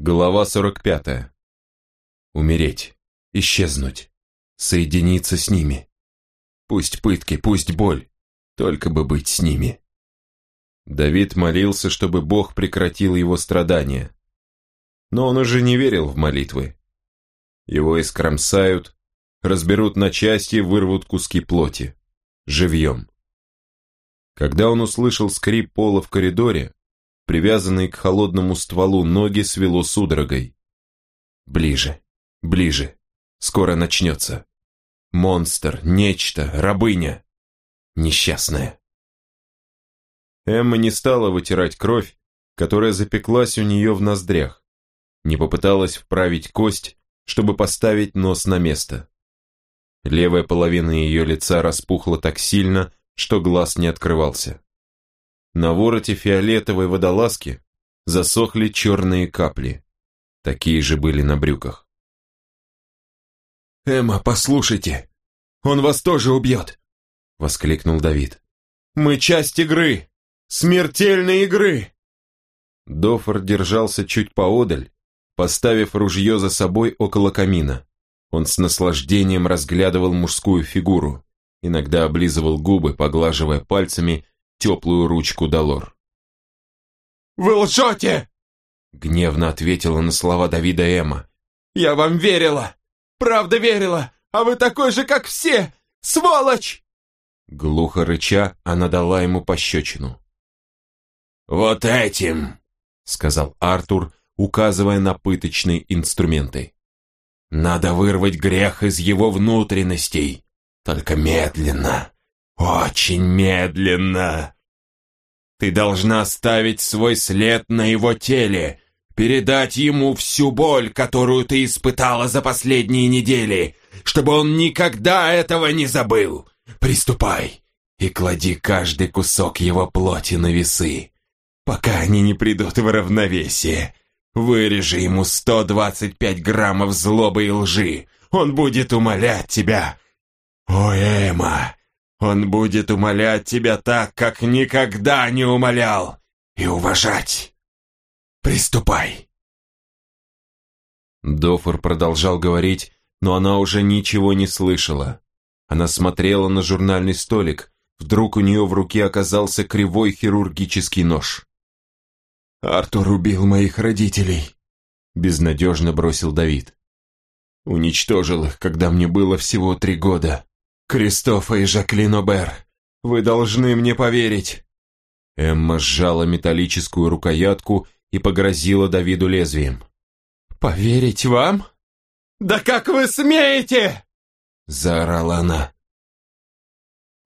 Глава 45. Умереть, исчезнуть, соединиться с ними. Пусть пытки, пусть боль, только бы быть с ними. Давид молился, чтобы Бог прекратил его страдания. Но он уже не верил в молитвы. Его искромсают, разберут на части, вырвут куски плоти. Живьем. Когда он услышал скрип пола в коридоре, привязанные к холодному стволу ноги свело судорогой. Ближе, ближе, скоро начнется. Монстр, нечто, рабыня. Несчастная. Эмма не стала вытирать кровь, которая запеклась у нее в ноздрях, не попыталась вправить кость, чтобы поставить нос на место. Левая половина ее лица распухла так сильно, что глаз не открывался. На вороте фиолетовой водолазки засохли черные капли. Такие же были на брюках. «Эмма, послушайте! Он вас тоже убьет!» — воскликнул Давид. «Мы часть игры! Смертельной игры!» Дофор держался чуть поодаль, поставив ружье за собой около камина. Он с наслаждением разглядывал мужскую фигуру, иногда облизывал губы, поглаживая пальцами теплую ручку Долор. «Вы лжете!» Гневно ответила на слова Давида Эма. «Я вам верила! Правда верила! А вы такой же, как все! Сволочь!» Глухо рыча, она дала ему пощечину. «Вот этим!» — сказал Артур, указывая на пыточные инструменты. «Надо вырвать грех из его внутренностей, только медленно, очень медленно. Ты должна оставить свой след на его теле, передать ему всю боль, которую ты испытала за последние недели, чтобы он никогда этого не забыл. Приступай и клади каждый кусок его плоти на весы, пока они не придут в равновесие. Вырежи ему 125 граммов злобы и лжи. Он будет умолять тебя. О, Эма, он будет умолять тебя так, как никогда не умолял, и уважать. Приступай!» Дофор продолжал говорить, но она уже ничего не слышала. Она смотрела на журнальный столик, вдруг у нее в руке оказался кривой хирургический нож. «Артур убил моих родителей», — безнадежно бросил Давид. «Уничтожил их, когда мне было всего три года. «Кристофа и Жаклин Обер, вы должны мне поверить!» Эмма сжала металлическую рукоятку и погрозила Давиду лезвием. «Поверить вам? Да как вы смеете?» Заорала она.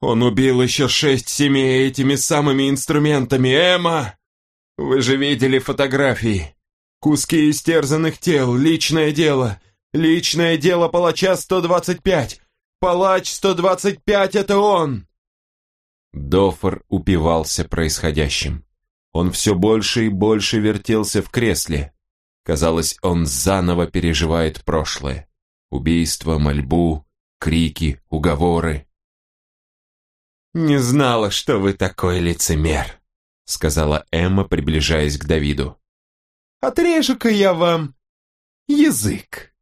«Он убил еще шесть семей этими самыми инструментами, Эмма! Вы же видели фотографии. Куски истерзанных тел, личное дело. Личное дело палача 125. Палач 125 — это он!» Дофор упивался происходящим. Он все больше и больше вертелся в кресле. Казалось, он заново переживает прошлое. Убийство, мольбу, крики, уговоры. «Не знала, что вы такой лицемер», — сказала Эмма, приближаясь к Давиду. «Отрежу-ка я вам язык».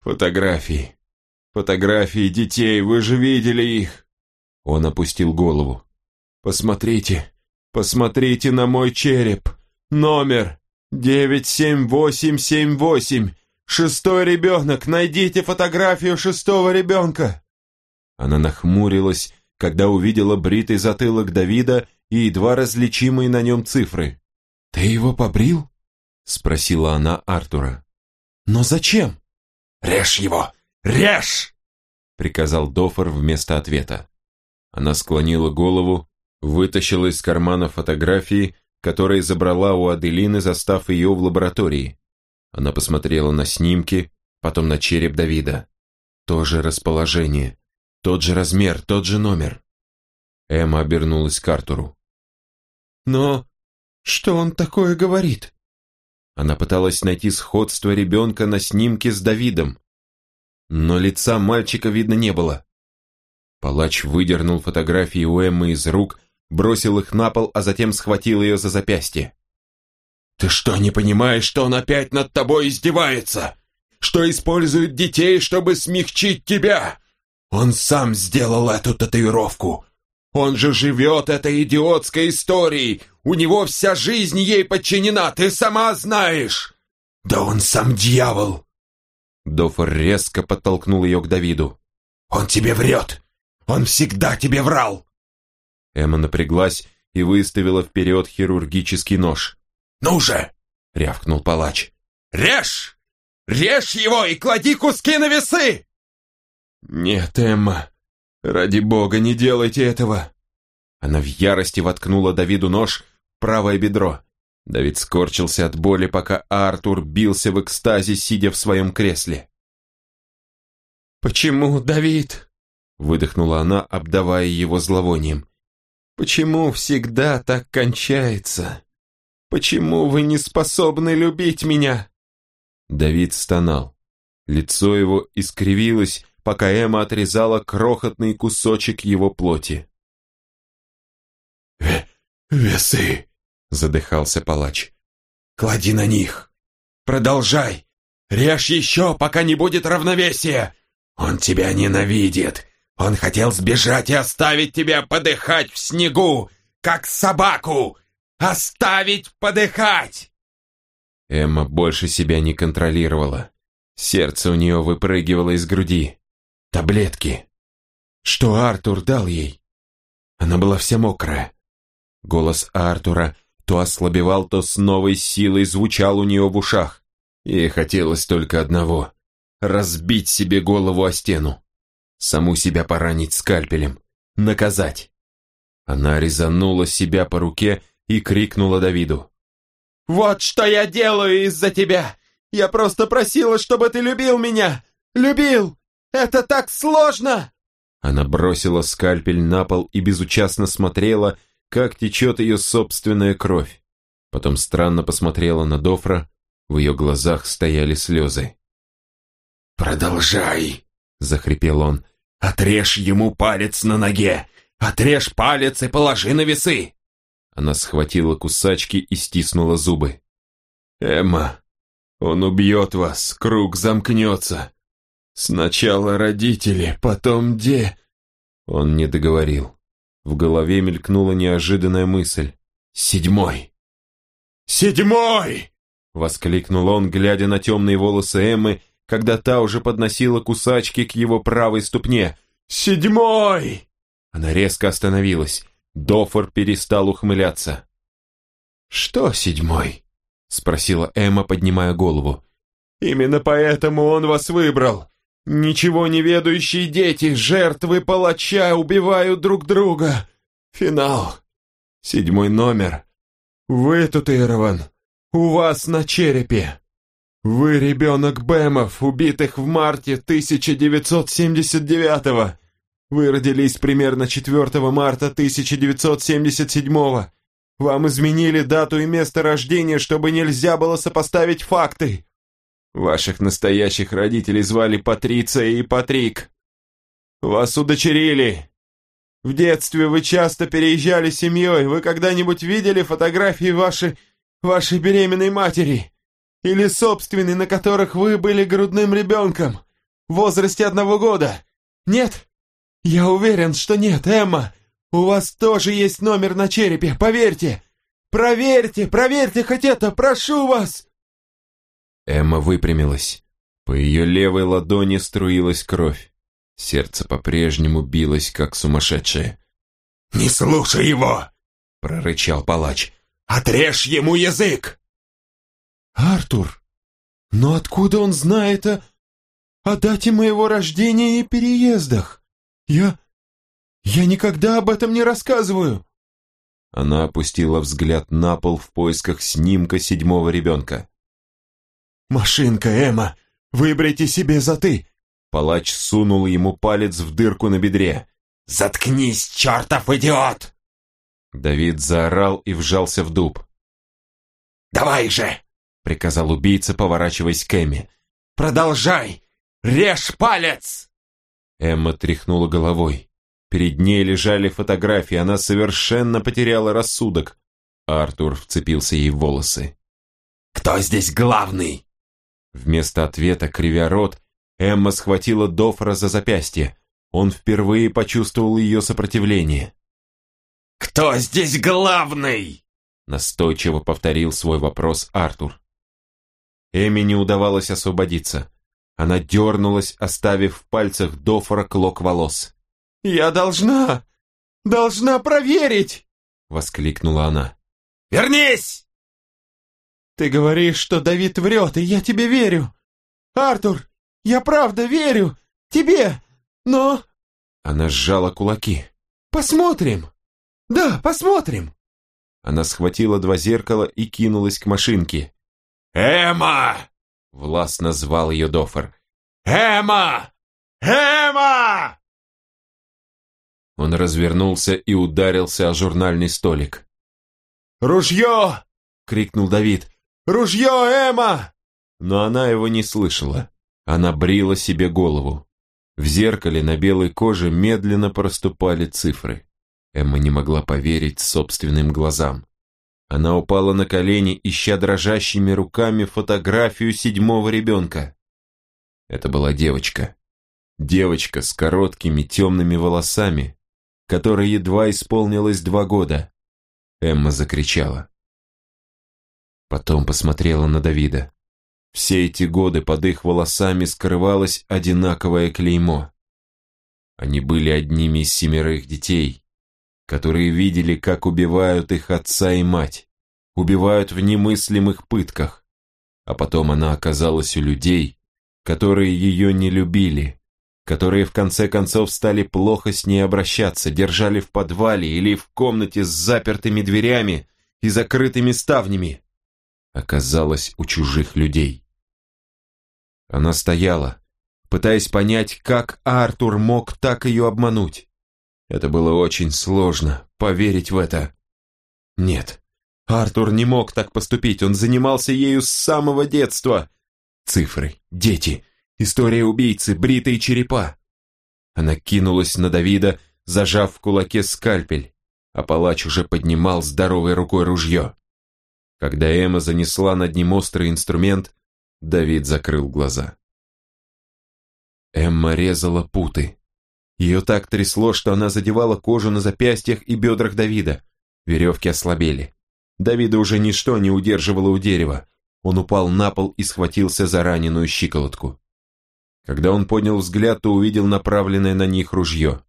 Фотографии. Фотографии детей, вы же видели их!» Он опустил голову. «Посмотрите, посмотрите на мой череп! Номер 97878! Шестой ребенок! Найдите фотографию шестого ребенка!» Она нахмурилась, когда увидела бритый затылок Давида и едва различимые на нем цифры. «Ты его побрил?» — спросила она Артура. «Но зачем?» «Режь его! «Режь!» — приказал Дофор вместо ответа. Она склонила голову, вытащила из кармана фотографии, которые забрала у Аделины, застав ее в лаборатории. Она посмотрела на снимки, потом на череп Давида. То же расположение, тот же размер, тот же номер. Эмма обернулась к Артуру. «Но что он такое говорит?» Она пыталась найти сходство ребенка на снимке с Давидом, но лица мальчика видно не было. Палач выдернул фотографии у Эммы из рук, бросил их на пол, а затем схватил ее за запястье. Ты что, не понимаешь, что он опять над тобой издевается? Что использует детей, чтобы смягчить тебя? Он сам сделал эту татуировку. Он же живет этой идиотской историей. У него вся жизнь ей подчинена, ты сама знаешь. Да он сам дьявол. Дофор резко подтолкнул ее к Давиду. Он тебе врет. Он всегда тебе врал. Эмма напряглась и выставила вперед хирургический нож. «Ну же!» — рявкнул палач. «Режь! Режь его и клади куски на весы!» «Нет, Эмма, ради бога, не делайте этого!» Она в ярости воткнула Давиду нож в правое бедро. Давид скорчился от боли, пока Артур бился в экстазе, сидя в своем кресле. «Почему, Давид?» — выдохнула она, обдавая его зловонием. «Почему всегда так кончается? Почему вы не способны любить меня?» Давид стонал. Лицо его искривилось, пока Эмма отрезала крохотный кусочек его плоти. «Весы!» — задыхался палач. «Клади на них! Продолжай! Режь еще, пока не будет равновесия! Он тебя ненавидит! Он хотел сбежать и оставить тебя подыхать в снегу, как собаку! Оставить подыхать!» Эмма больше себя не контролировала. Сердце у нее выпрыгивало из груди. Таблетки. Что Артур дал ей? Она была вся мокрая. Голос Артура то ослабевал, то с новой силой звучал у нее в ушах. Ей хотелось только одного — разбить себе голову о стену. Саму себя поранить скальпелем. Наказать. Она резанула себя по руке и крикнула Давиду. «Вот что я делаю из-за тебя! Я просто просила, чтобы ты любил меня! Любил! Это так сложно!» Она бросила скальпель на пол и безучастно смотрела, как течет ее собственная кровь. Потом странно посмотрела на Дофра, в ее глазах стояли слезы. «Продолжай!» — захрипел он. «Отрежь ему палец на ноге! Отрежь палец и положи на весы!» Она схватила кусачки и стиснула зубы. «Эмма, он убьет вас, круг замкнется. Сначала родители, потом де...» Он не договорил. В голове мелькнула неожиданная мысль. «Седьмой!» «Седьмой!» — воскликнул он, глядя на темные волосы Эммы, когда та уже подносила кусачки к его правой ступне. «Седьмой!» Она резко остановилась. Дофор перестал ухмыляться. «Что седьмой?» — спросила Эмма, поднимая голову. «Именно поэтому он вас выбрал. Ничего не ведающие дети, жертвы палача убивают друг друга. Финал. Седьмой номер. Вы татуирован. У вас на черепе. Вы ребенок Бэмов, убитых в марте 1979-го. Вы родились примерно 4 марта 1977-го. Вам изменили дату и место рождения, чтобы нельзя было сопоставить факты. Ваших настоящих родителей звали Патриция и Патрик. Вас удочерили. В детстве вы часто переезжали семьей. Вы когда-нибудь видели фотографии вашей, вашей беременной матери? Или собственной, на которых вы были грудным ребенком? В возрасте одного года? Нет? Я уверен, что нет, Эмма. У вас тоже есть номер на черепе, поверьте. Проверьте, проверьте хоть это, прошу вас. Эмма выпрямилась. По ее левой ладони струилась кровь. Сердце по-прежнему билось, как сумасшедшее. «Не слушай его!» — прорычал палач. «Отрежь ему язык!» «Артур, но откуда он знает о... о дате моего рождения и переездах? Я... я никогда об этом не рассказываю!» Она опустила взгляд на пол в поисках снимка седьмого ребенка. «Машинка, Эмма! Выберите себе заты!» Палач сунул ему палец в дырку на бедре. «Заткнись, чертов идиот!» Давид заорал и вжался в дуб. «Давай же!» — приказал убийца, поворачиваясь к Эмме. «Продолжай! Режь палец!» Эмма тряхнула головой. Перед ней лежали фотографии, она совершенно потеряла рассудок. Артур вцепился ей в волосы. Кто здесь главный?» Вместо ответа, кривя рот, Эмма схватила Дофра за запястье. Он впервые почувствовал ее сопротивление. «Кто здесь главный?» Настойчиво повторил свой вопрос Артур. Эми не удавалось освободиться. Она дернулась, оставив в пальцах Дофора клок волос. «Я должна! Должна проверить!» Воскликнула она. «Вернись!» «Ты говоришь, что Давид врет, и я тебе верю! Артур, я правда верю! Тебе! Но...» Она сжала кулаки. «Посмотрим! Да, посмотрим!» Она схватила два зеркала и кинулась к машинке. «Эмма!» — властно звал ее Дофер. «Эмма! Эмма!» Он развернулся и ударился о журнальный столик. «Ружье!» — крикнул Давид. «Ружье, Эмма!» Но она его не слышала. Она брила себе голову. В зеркале на белой коже медленно проступали цифры. Эмма не могла поверить собственным глазам. Она упала на колени, ища дрожащими руками фотографию седьмого ребенка. Это была девочка. Девочка с короткими темными волосами, которой едва исполнилось два года. Эмма закричала. Потом посмотрела на Давида. Все эти годы под их волосами скрывалось одинаковое клеймо. Они были одними из семерых детей, которые видели, как убивают их отца и мать, убивают в немыслимых пытках. А потом она оказалась у людей, которые ее не любили, которые в конце концов стали плохо с ней обращаться, держали в подвале или в комнате с запертыми дверями и закрытыми ставнями. Оказалась у чужих людей. Она стояла, пытаясь понять, как Артур мог так ее обмануть. Это было очень сложно, поверить в это. Нет, Артур не мог так поступить, он занимался ею с самого детства. Цифры, дети, история убийцы, бритые черепа. Она кинулась на Давида, зажав в кулаке скальпель, а палач уже поднимал здоровой рукой ружье. Когда Эмма занесла над ним острый инструмент, Давид закрыл глаза. Эмма резала путы. Ее так трясло, что она задевала кожу на запястьях и бедрах Давида. Веревки ослабели. Давида уже ничто не удерживало у дерева. Он упал на пол и схватился за раненую щиколотку. Когда он поднял взгляд, то увидел направленное на них ружье.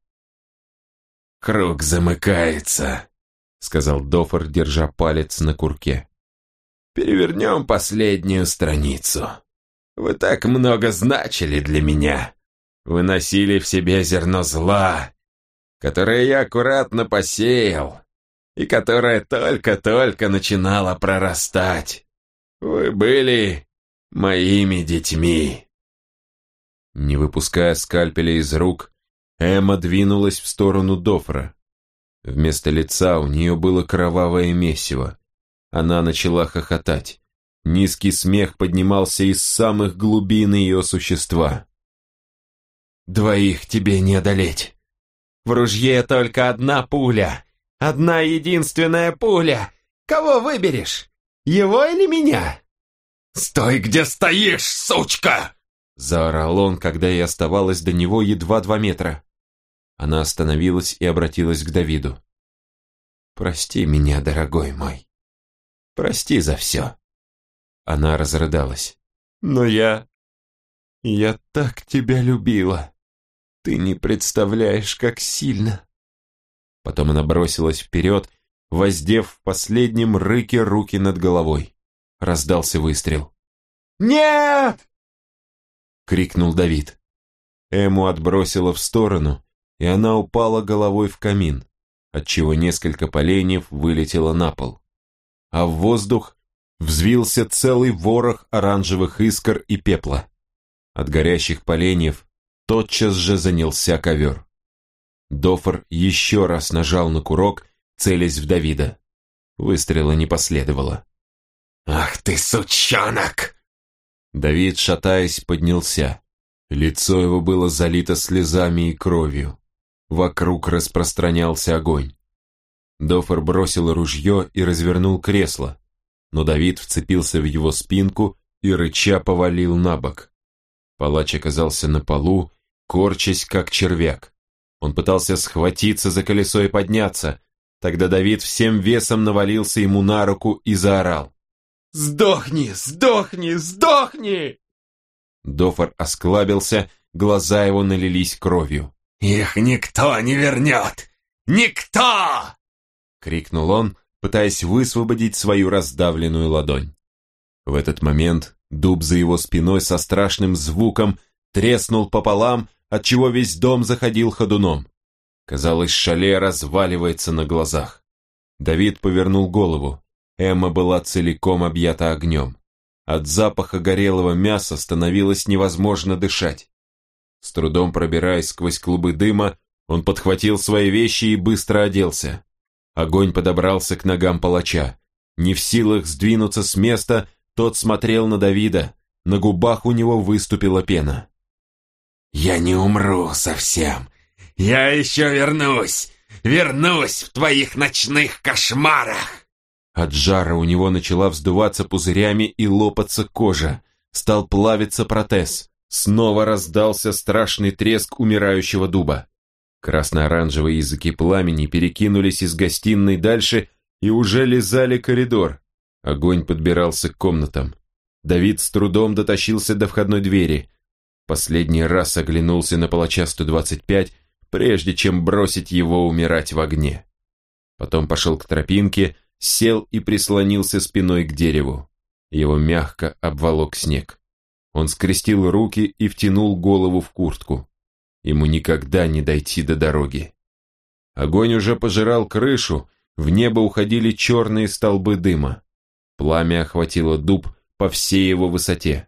«Круг замыкается», — сказал Дофор, держа палец на курке. «Перевернем последнюю страницу. Вы так много значили для меня. Вы носили в себе зерно зла, которое я аккуратно посеял, и которое только-только начинало прорастать. Вы были моими детьми. Не выпуская скальпеля из рук, Эмма двинулась в сторону Дофра. Вместо лица у нее было кровавое месиво. Она начала хохотать. Низкий смех поднимался из самых глубин ее существа. Двоих тебе не одолеть. В ружье только одна пуля. Одна единственная пуля. Кого выберешь? Его или меня? Стой, где стоишь, сучка! Заорал он, когда ей оставалось до него едва два метра. Она остановилась и обратилась к Давиду. «Прости меня, дорогой мой. Прости за все». Она разрыдалась. «Но я... я так тебя любила. Ты не представляешь, как сильно. Потом она бросилась вперед, воздев в последнем рыке руки над головой. Раздался выстрел. «Нет!» — крикнул Давид. Эму отбросила в сторону, и она упала головой в камин, отчего несколько поленьев вылетело на пол. А в воздух взвился целый ворох оранжевых искр и пепла. От горящих поленьев тотчас же занялся ковер. Дофор еще раз нажал на курок, целясь в Давида. Выстрела не последовало. «Ах ты, сучонок!» Давид, шатаясь, поднялся. Лицо его было залито слезами и кровью. Вокруг распространялся огонь. Дофор бросил ружье и развернул кресло. но Давид вцепился в его спинку и рыча повалил на бок. Палач оказался на полу, корчась как червяк. Он пытался схватиться за колесо и подняться, тогда Давид всем весом навалился ему на руку и заорал. «Сдохни! Сдохни! Сдохни!» Дофор осклабился, глаза его налились кровью. «Их никто не вернет! Никто!» — крикнул он, пытаясь высвободить свою раздавленную ладонь. В этот момент дуб за его спиной со страшным звуком треснул пополам, отчего весь дом заходил ходуном. Казалось, шале разваливается на глазах. Давид повернул голову. Эмма была целиком объята огнем. От запаха горелого мяса становилось невозможно дышать. С трудом пробираясь сквозь клубы дыма, он подхватил свои вещи и быстро оделся. Огонь подобрался к ногам палача. Не в силах сдвинуться с места, тот смотрел на Давида. На губах у него выступила пена. «Я не умру совсем. Я еще вернусь. Вернусь в твоих ночных кошмарах!» От жара у него начала вздуваться пузырями и лопаться кожа. Стал плавиться протез. Снова раздался страшный треск умирающего дуба. Красно-оранжевые языки пламени перекинулись из гостиной дальше и уже лизали коридор. Огонь подбирался к комнатам. Давид с трудом дотащился до входной двери. Последний раз оглянулся на палача 125, прежде чем бросить его умирать в огне. Потом пошел к тропинке, сел и прислонился спиной к дереву. Его мягко обволок снег. Он скрестил руки и втянул голову в куртку. Ему никогда не дойти до дороги. Огонь уже пожирал крышу, в небо уходили черные столбы дыма. Пламя охватило дуб по всей его высоте.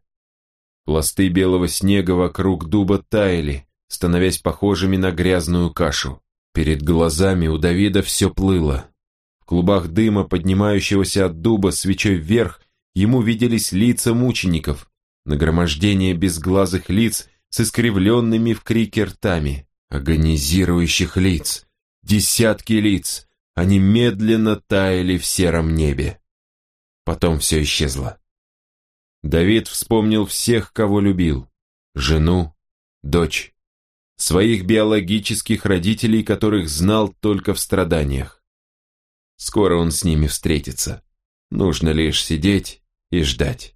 Пласты белого снега вокруг дуба таяли, становясь похожими на грязную кашу. Перед глазами у Давида все плыло. В клубах дыма, поднимающегося от дуба свечой вверх, ему виделись лица мучеников, нагромождение безглазых лиц с искривленными в крике ртами, агонизирующих лиц, десятки лиц, они медленно таяли в сером небе. Потом все исчезло. Давид вспомнил всех, кого любил, жену, дочь, своих биологических родителей, которых знал только в страданиях. Скоро он с ними встретится. Нужно лишь сидеть и ждать.